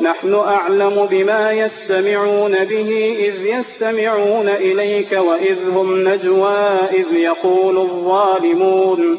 نحن أعلم بما يستمعون به إذ يستمعون إليك وإذ هم نجوى إذ يقول الظالمون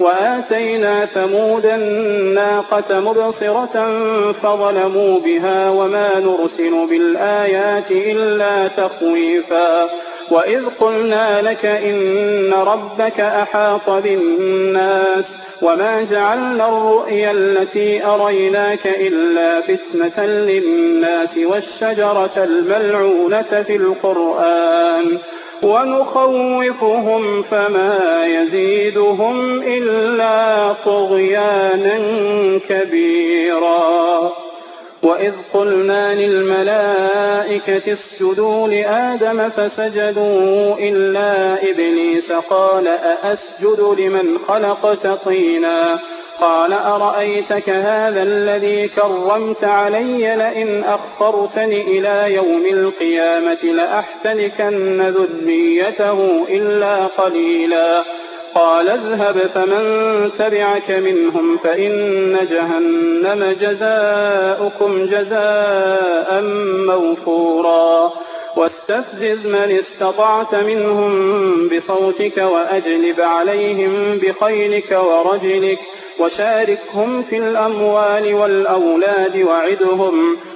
وآتينا ثمود الناقة مبصرة فظلموا بها وما نرسل بالآيات إلا تخويفا وإذ قلنا لك إن ربك أحاط بالناس وما جعلنا الرؤيا التي أريناك إلا فتنة للناس والشجرة الملعونة في القرآن ونخوفهم فما يزيدهم إلا طغيانا كبيرا. وإذ قلنا للملائكة اسجدوا لآدم فسجدوا إلا إبليس قال أأسجد لمن خلقت طينا. قال أرأيتك هذا الذي كرمت علي لئن أخرتني إلى يوم القيامة لأحتنكن ذريته إلا قليلا. قال اذهب فمن تبعك منهم فإن جهنم جزاؤكم جزاء موفورا. واستفزز من استطعت منهم بصوتك وأجلب عليهم بخيلك ورجلك وشاركهم في الأموال والأولاد وعدهم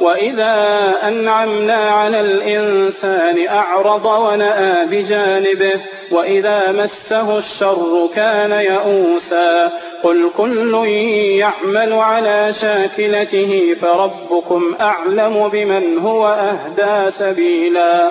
وإذا أنعمنا على الإنسان أعرض ونأى بجانبه وإذا مسه الشر كان يئوسا قل كل يعمل على شاكلته فربكم أعلم بمن هو أهدى سبيلا